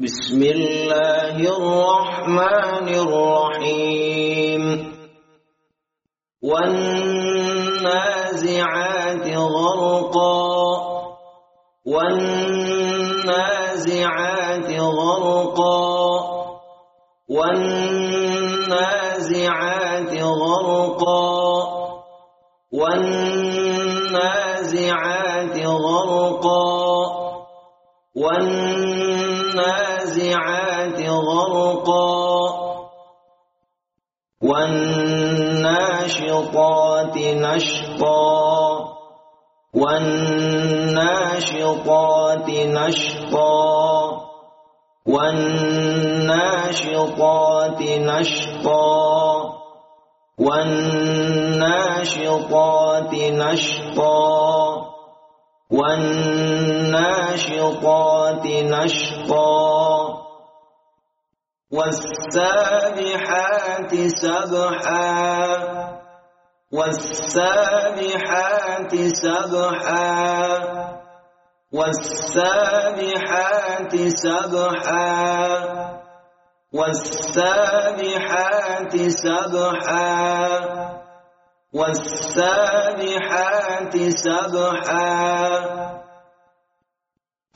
بسم الله الرحمن الرحيم. والنازعات غرقا. والنازعات غرقا. والنازعات غرقا. والنازعات غرقا. والنازعات غرقا والناشطات نشطا والناشطات نشطا والناشطات نشطا والناشطات نشطا والناشطات نشطا والسابحات سبحا. والسابحات سبحا. والسابحات سبحا. والسابحات سبحا. والسابحات سبحا.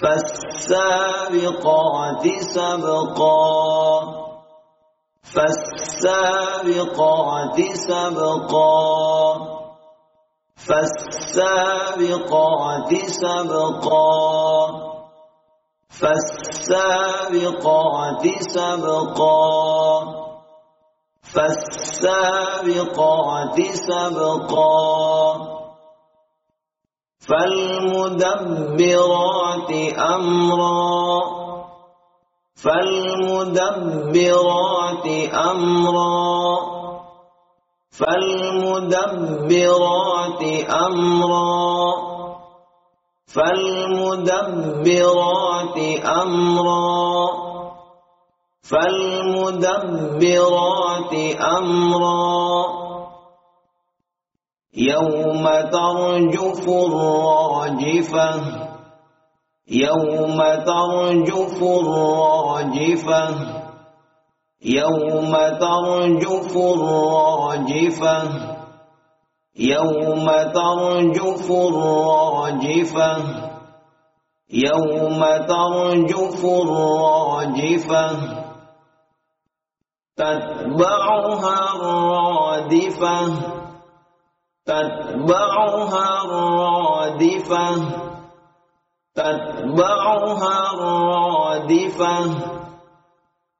فالسابقات سبقا. فالسابقات سبقا. فالسابقات سبقا. فالسابقات سبقا. فالسابقات سبقا. فالمدبرات أمرا. فالمدبرات أمرا. فالمدبرات أمرا. فالمدبرات أمرا. فالمدبرات أمرا. يوم ترجف الراجفة. يوم ترجف الراجفة. يوم ترجف الراجفة. يوم ترجف الراجفة. يوم ترجف الراجفة. تتبعها الرادفة. تتبعها الرادفة. تتبعها الرادفة.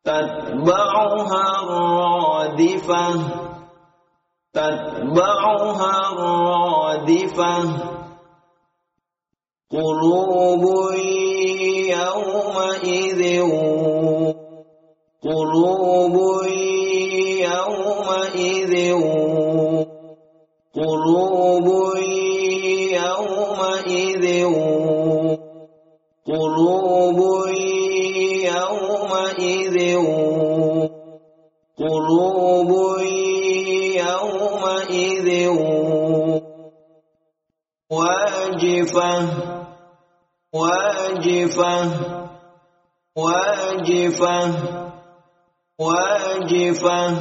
تتبعها الرادفة. تتبعها الرادفة. قلوب يومئذ قلوب قلوب يومئذ قلوب يومئذ قلوب يومئذ واجفة واجفة واجفة واجفة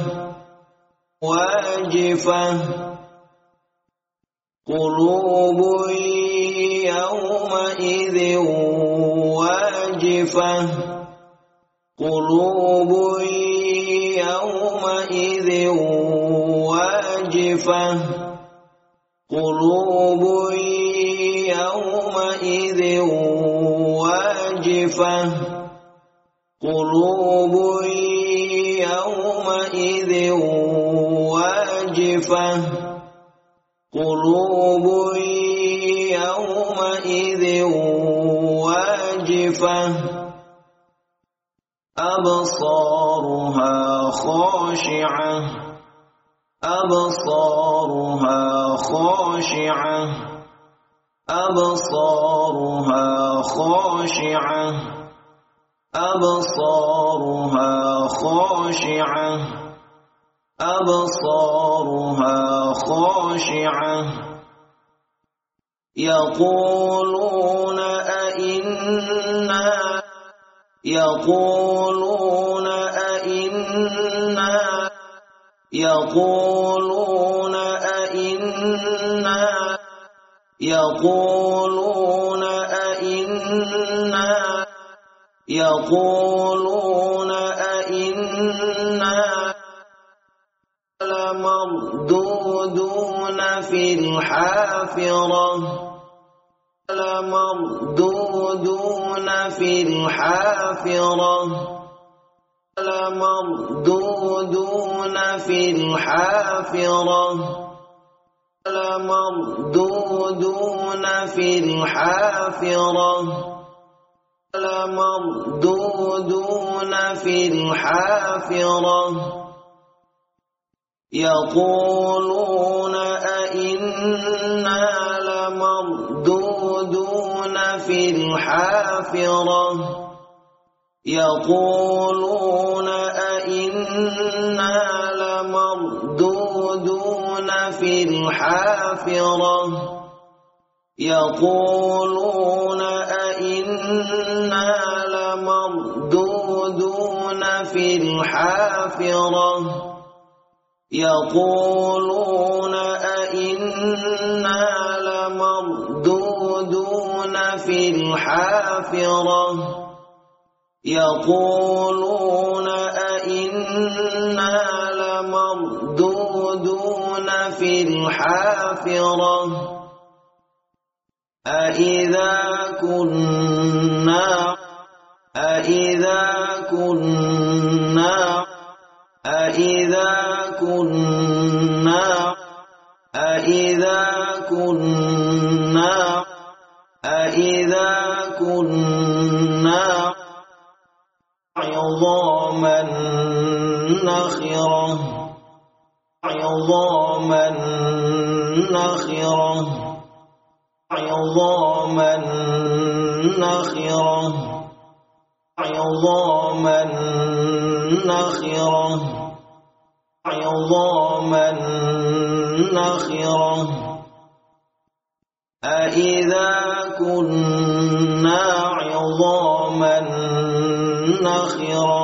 واجفة. قلوب يومئذ واجفة. قلوب يومئذ واجفة. قلوب يومئذ واجفة. قلوب يومئذ واجفة. قلوب يومئذ واجفة. أبصارها خاشعة. أبصارها خاشعة. أبصارها خاشعة. أبصارها خاشعة. أبصارها خاشعة. يقولون أئنا يقولون أئنا يقولون أئنا يقولون أئنا يقولون الحافرة لمردودون في الحافرة لمردودون في الحافرة لمردودون في الحافرة لمردودون في الحافرة يقولون أئنا لمردودون في الحافرة. يقولون أئنا لمردودون في الحافرة. يقولون أئنا لمردودون في الحافرة. يقولون أئنا لمردودون في الحافرة. يقولون أئنا لمردودون في الحافرة. أئذا كنا نخرة عظاما نخرة عظاما نخرة عظاما نخرة عظاما نخرة أئذا كنا عظاما نخرة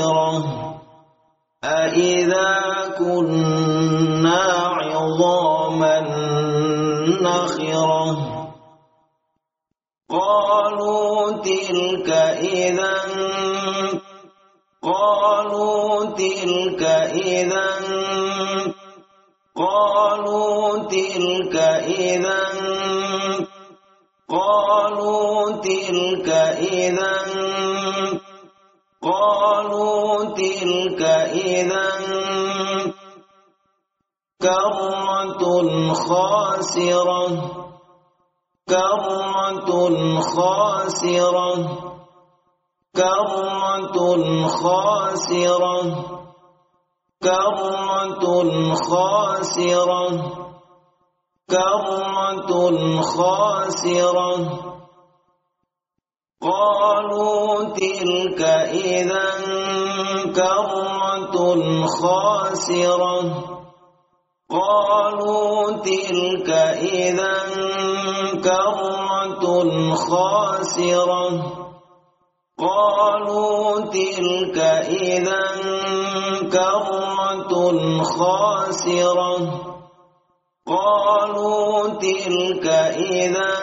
تلك إذا قالوا تلك إذا قالوا تلك إذا قالوا تلك إذا كرة خاسرة كرة خاسرة كرة خاسرة كرة خاسرة. كرة خاسرة. قالوا تلك إذا كرة خاسرة. قالوا تلك إذا كرة خاسرة. قالوا تلك إذا كرة خاسرة. قالوا تلك إذا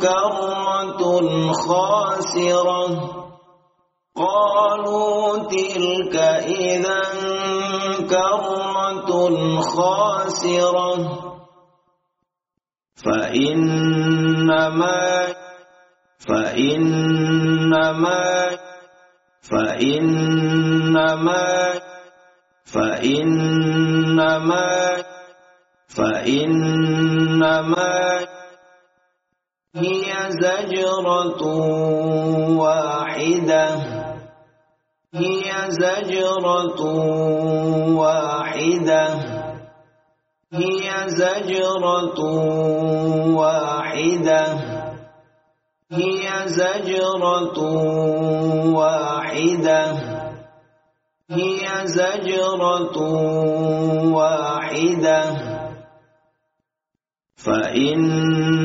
كرة خاسرة. قالوا تلك إذا كرة خاسرة. فإنما فإنما فإنما فإنما فإنما هي زجرة واحدة. هي زجرة واحدة. هي زجرة واحدة. هي زجرة واحدة. هي زجرة واحدة. فإنما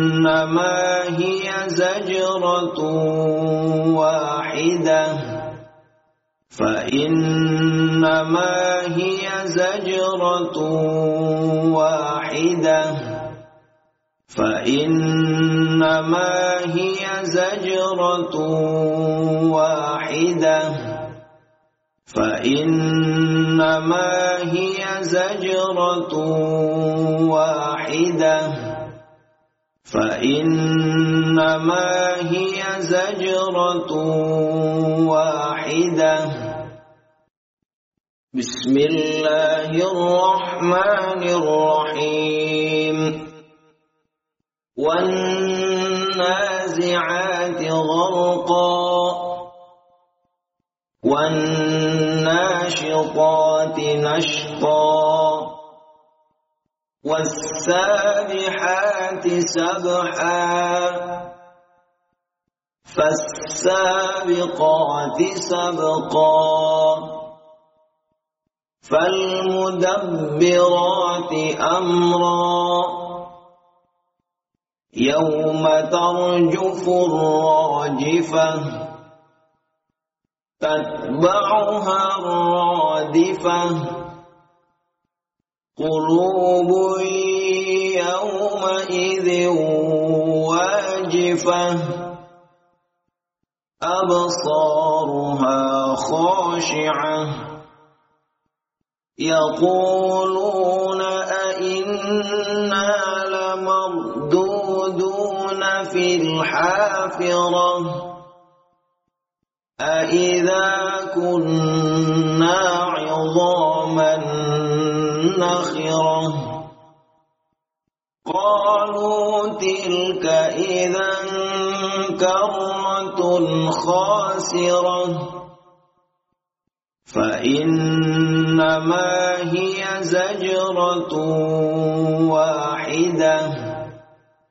هي زجرة واحدة. فإنما هي زجرة واحدة. فإنما هي زجرة واحدة. فإنما هي زجرة واحدة. فإنما هي زجرة واحدة. بسم الله الرحمن الرحيم. والنازعات غرقا والناشطات نشطا والسابحات سبحا فالسابقات سبقا فالمدبرات أمرا يوم ترجف الراجفة تتبعها الرادفة. قلوب يومئذ واجفة أبصارها خاشعة. يقولون أئنا في الحافرة. أئذا كنا عظاما نخرة. قالوا تلك إذا كرة خاسرة. فإنما هي زجرة واحدة.